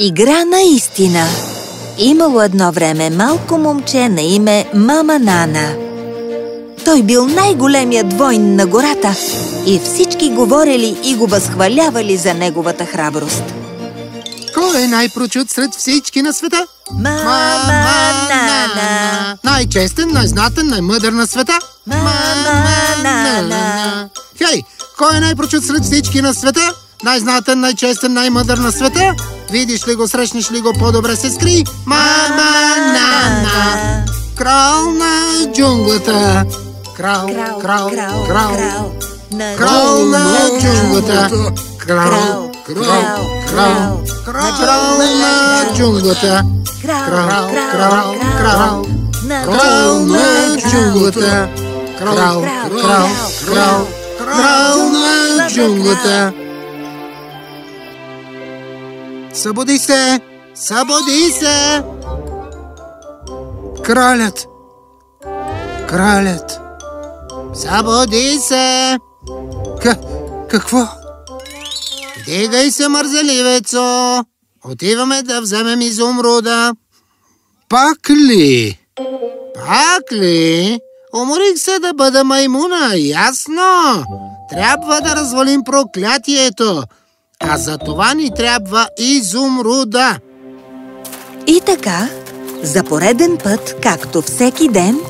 Игра на истина Имало едно време малко момче на име Мама Нана. Той бил най-големият войн на гората и всички говорили и го възхвалявали за неговата храброст. Кой е най-прочут сред всички на света? Мама Нана! Най-честен, най-знатен, най-мъдър на света? Мама Нана! Хей, кой е най-прочут сред всички на света? Най-знатен, най-честен, най-мъдър на света? Видиш ли го, срещнеш ли го, по-добре се скри. Мама Нана! Крал на джунглата! Крал, крал, крал, крал, крал на джунглата! Крал, крал, крал, крал на джунглата! Крал, крал, крал, крал на джунглата! Крал, крал, крал, крал на джунглата! Събуди се! Събуди се! Кралят! Кралят! Събуди се! К... Какво? Дигай се, мързеливецо! Отиваме да вземем изумруда. Пак ли? Пак ли? Уморих се да бъда маймуна, ясно? Трябва да развалим проклятието. А за това ни трябва изумруда. И така, за пореден път, както всеки ден,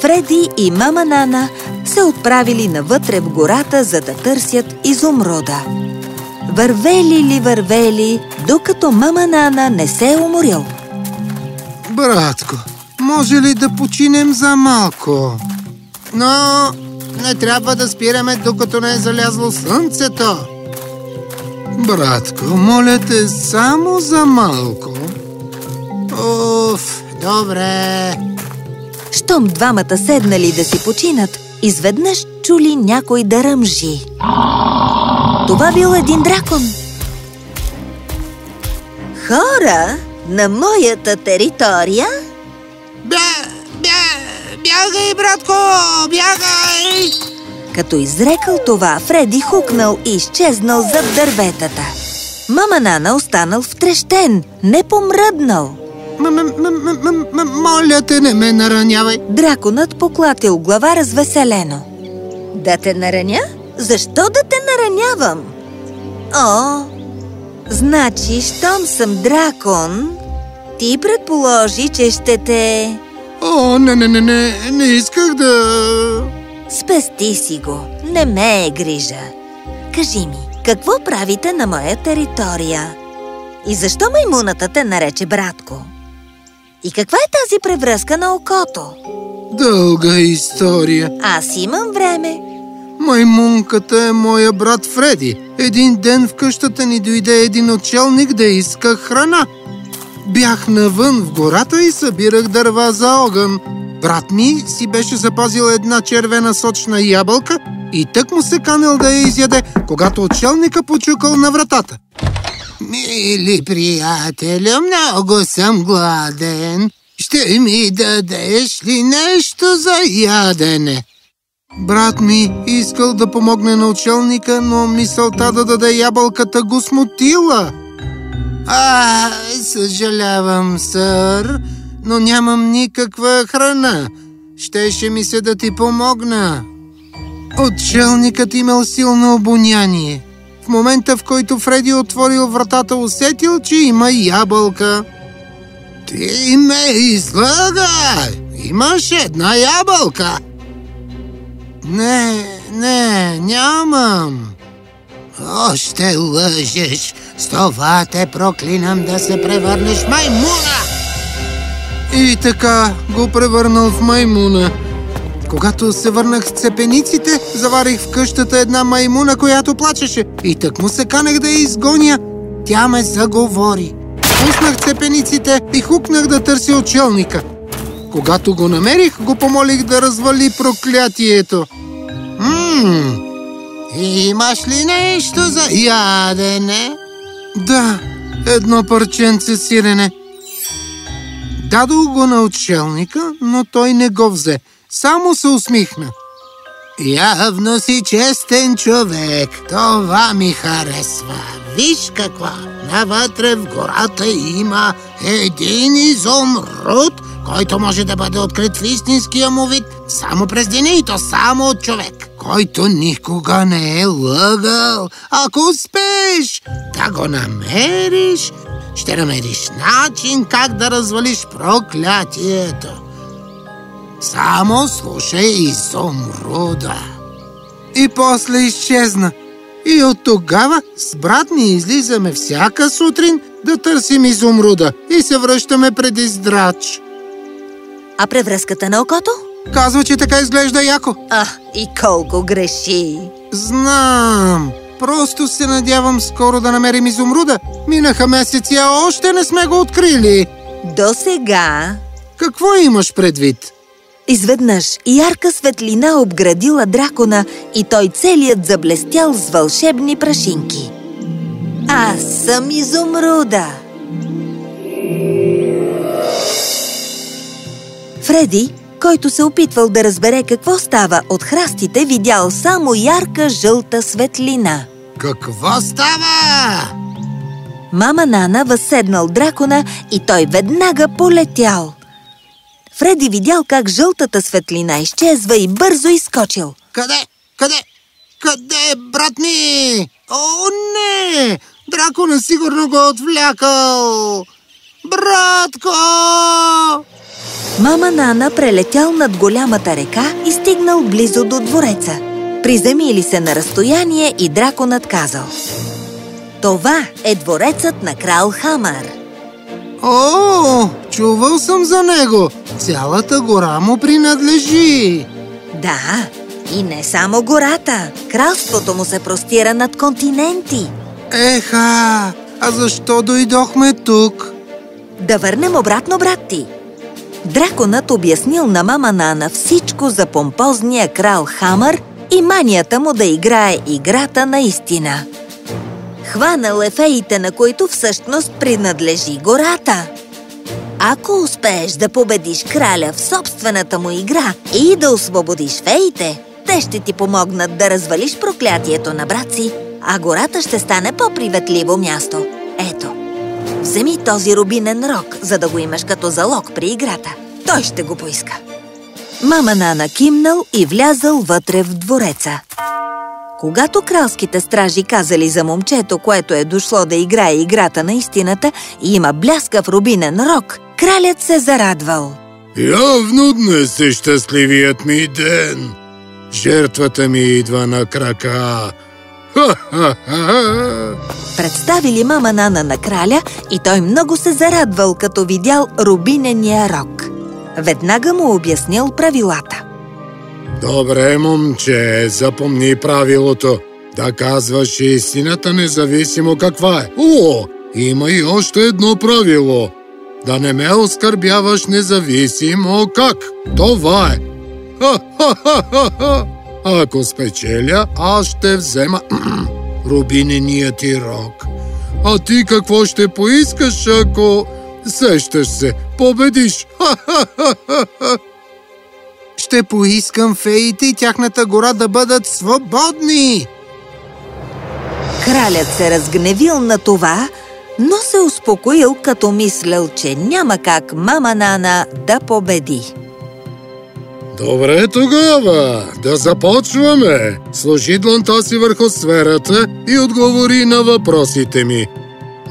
Фреди и мама Нана се отправили навътре в гората, за да търсят изумруда. Вървели ли вървели, докато мама Нана не се е уморил. Братко, може ли да починем за малко? Но не трябва да спираме, докато не е залязло слънцето. Братко, моля те само за малко. Уф, добре. Щом двамата седнали да си починат, изведнъж чули някой да ръмжи. Това бил един дракон. Хора на моята територия? Бя, бя, бягай, братко, бягай! Като изрекал това, Фреди хукнал и изчезнал зад дърветата. Мама Нана останал втрещен, не помръднал. Моля те, не ме наранявай. Драконът поклатил глава развеселено. Да те нараня? Защо да те наранявам? О, значи, щом съм дракон, ти предположи, че ще те... О, не, не, не, не, не исках да... Спести си го, не ме е грижа. Кажи ми, какво правите на моя територия? И защо маймуната те нарече братко? И каква е тази превръзка на окото? Дълга история. Аз имам време. Маймунката е моя брат Фреди. Един ден в къщата ни дойде един отчелник да иска храна. Бях навън в гората и събирах дърва за огън. Брат ми си беше запазил една червена сочна ябълка и тък му се канел да я изяде, когато отчелника почукал на вратата. Мили приятелю, много съм гладен. Ще ми дадеш ли нещо за ядене? Брат ми искал да помогне на учелника, но мисълта да даде ябълката го смутила. А, съжалявам, сър, но нямам никаква храна. Щеше ми се да ти помогна. Отчелникът имал силно обоняние. В момента, в който Фреди отворил вратата, усетил, че има ябълка. Ти ме излага! Имаш една ябълка! Не, не, нямам. Още лъжеш. С това те проклинам да се превърнеш маймуна. И така го превърнал в маймуна. Когато се върнах с цепениците, заварих в къщата една маймуна, която плачеше. И так му се канех да я изгоня. Тя ме заговори. Пуснах цепениците и хукнах да търся очелника. Когато го намерих, го помолих да развали проклятието. Ммм, имаш ли нещо за ядене? Да, едно парченце сирене. Дадох го на отшелника, но той не го взе. Само се усмихна. Явно си честен човек. Това ми харесва. Виж каква навътре в гората има един изумруд, който може да бъде открит в истинския му вид само през деня и то само от човек, който никога не е лъгал. Ако успееш да го намериш, ще намериш начин как да развалиш проклятието. Само слушай изумруда. И после изчезна. И от тогава с брат ни излизаме всяка сутрин да търсим изумруда и се връщаме преди здрач. А превръзката на окото? Казва, че така изглежда яко. А, и колко греши! Знам. Просто се надявам скоро да намерим изумруда. Минаха месеци, а още не сме го открили. До сега Какво имаш предвид? Изведнъж ярка светлина обградила дракона и той целият заблестял с вълшебни прашинки. Аз съм изумруда! Фреди, който се опитвал да разбере какво става от храстите, видял само ярка жълта светлина. Какво става? Мама Нана възседнал дракона и той веднага полетял. Фреди видял как жълтата светлина изчезва и бързо изскочил. Къде? Къде? Къде е брат ми? О, не! Дракона сигурно го отвлякал! Братко! Мама Нана прелетял над голямата река и стигнал близо до двореца. Приземили се на разстояние и драконът казал Това е дворецът на крал Хамар. О, чувал съм за него. Цялата гора му принадлежи. Да, и не само гората. Кралството му се простира над континенти. Еха, а защо дойдохме тук? Да върнем обратно, брат ти. Драконът обяснил на мама Нана всичко за помпозния крал Хамър и манията му да играе играта наистина. Хванал е феите, на които всъщност принадлежи гората. Ако успееш да победиш краля в собствената му игра и да освободиш феите, те ще ти помогнат да развалиш проклятието на брат си, а гората ще стане по-приветливо място. Ето, вземи този рубинен рог, за да го имаш като залог при играта. Той ще го поиска. Мама Нана кимнал и влязал вътре в двореца. Когато кралските стражи казали за момчето, което е дошло да играе играта на истината и има бляскав рубинен рог, кралят се зарадвал. Явно днес е щастливият ми ден. Жертвата ми идва на крака. Представили мама Нана на краля и той много се зарадвал, като видял рубинения рог. Веднага му обяснил правилата. Добре, момче, запомни правилото. Да казваш истината, независимо каква е. О, има и още едно правило. Да не ме оскърбяваш независимо как. Това е. Ха-ха-ха-ха! Ако спечеля, аз ще взема рубинения ти рог. А ти какво ще поискаш, ако сещаш се, победиш? Ще поискам феите и тяхната гора да бъдат свободни! Кралят се разгневил на това, но се успокоил, като мислял, че няма как мама Нана да победи. Добре тогава, да започваме. Сложи дланта си върху сферата и отговори на въпросите ми.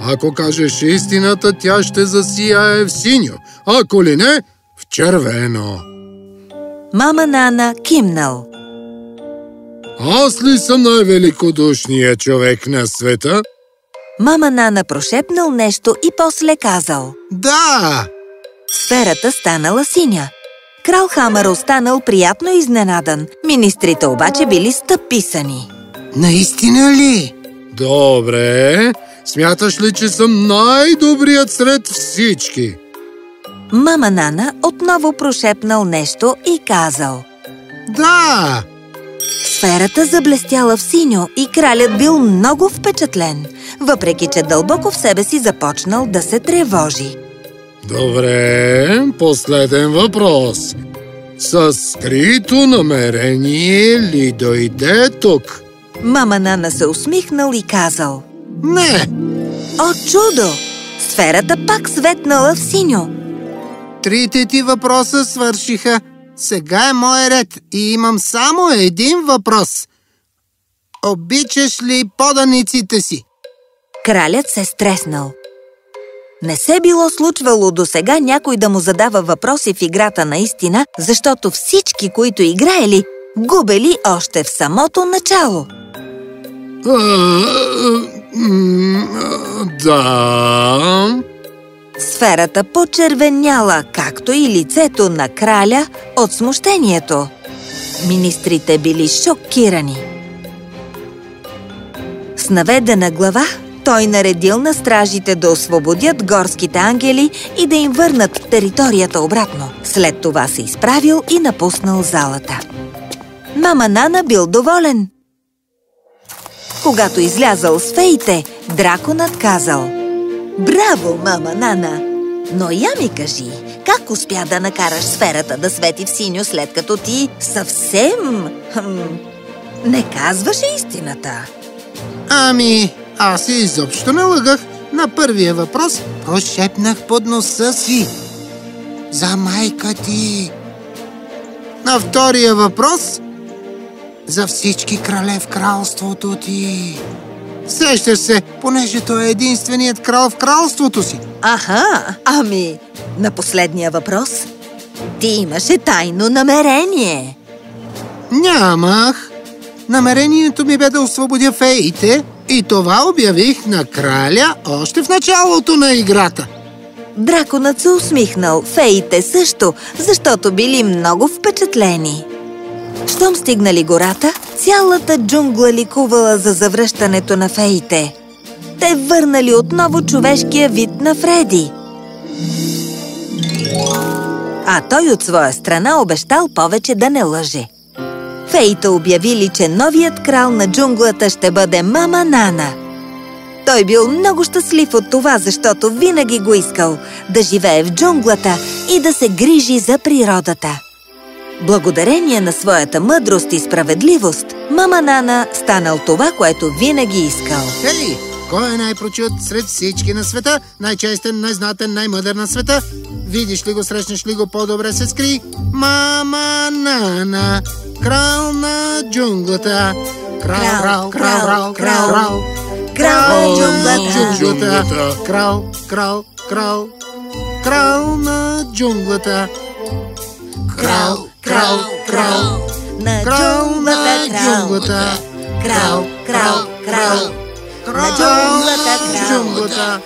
Ако кажеш истината, тя ще засияе в синьо, ако ли не, в червено. Мама Нана кимнал. Аз ли съм най-великодушният човек на света? Мама Нана прошепнал нещо и после казал. Да! Сферата станала синя. Крал Хамър останал приятно изненадан. Министрите обаче били стъписани. Наистина ли? Добре. Смяташ ли, че съм най-добрият сред всички? Мама Нана отново прошепнал нещо и казал. Да! Сферата заблестяла в синьо и кралят бил много впечатлен, въпреки че дълбоко в себе си започнал да се тревожи. Добре, последен въпрос. Със скрито намерение ли дойде тук? Мама Нана се усмихнал и казал. Не, О, чудо! Сферата пак светнала в синьо. Трите ти въпроса свършиха. Сега е мой ред и имам само един въпрос. Обичаш ли поданиците си? Кралят се стреснал. Не се било случвало до сега някой да му задава въпроси в играта наистина, защото всички, които играели, губели още в самото начало. Да. Сферата почервеняла, както и лицето на краля от смущението. Министрите били шокирани. С наведена глава той наредил на стражите да освободят горските ангели и да им върнат територията обратно. След това се изправил и напуснал залата. Мама Нана бил доволен. Когато излязал с феите, драконът казал Браво, мама Нана! Но я ми кажи, как успя да накараш сферата да свети в синьо, след като ти съвсем... Хм, не казваше истината? Ами, аз изобщо не лъгах. На първия въпрос прошепнах под носа си. За майка ти. На втория въпрос за всички крале в кралството ти. Сещаш се, понеже той е единственият крал в кралството си. Аха, ами, на последния въпрос? Ти имаше тайно намерение. Нямах. Намерението ми бе да освободя феите и това обявих на краля още в началото на играта. Драконът се усмихнал, феите също, защото били много впечатлени. Щом стигнали гората, цялата джунгла ликувала за завръщането на феите. Те върнали отново човешкия вид на Фреди. А той от своя страна обещал повече да не лъже. Феите обявили, че новият крал на джунглата ще бъде Мама Нана. Той бил много щастлив от това, защото винаги го искал да живее в джунглата и да се грижи за природата. Благодарение на своята мъдрост и справедливост, Мама Нана станал това, което винаги искал. Хей, кой е най-прочут сред всички на света? Най-честен, най-знатен, най-мъдър на света? Видиш ли го, срещнеш ли го, по-добре се скри? Мама Нана, крал на джунглата. Крал, крал, крал, крал, крал, Крал на джунглата. Крал, крал, крал, крал на джунглата. Крал, крал, крал, крал на джунглата крал, крал, крал, крал, на джунглата крал. джунглата.